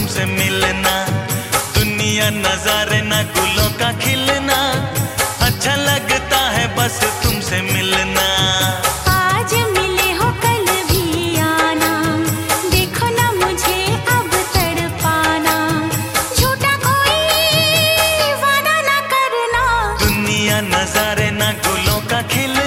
तुमसे मिलना दुनिया नजारे ना गुलों का खिलना। अच्छा लगता है बस तुमसे मिलना। आज मिले हो कल भी आना। देखो ना मुझे अब तड़पाना। झूठा कोई वादा ना करना। दुनिया नजारे ना गुलों का खिलना।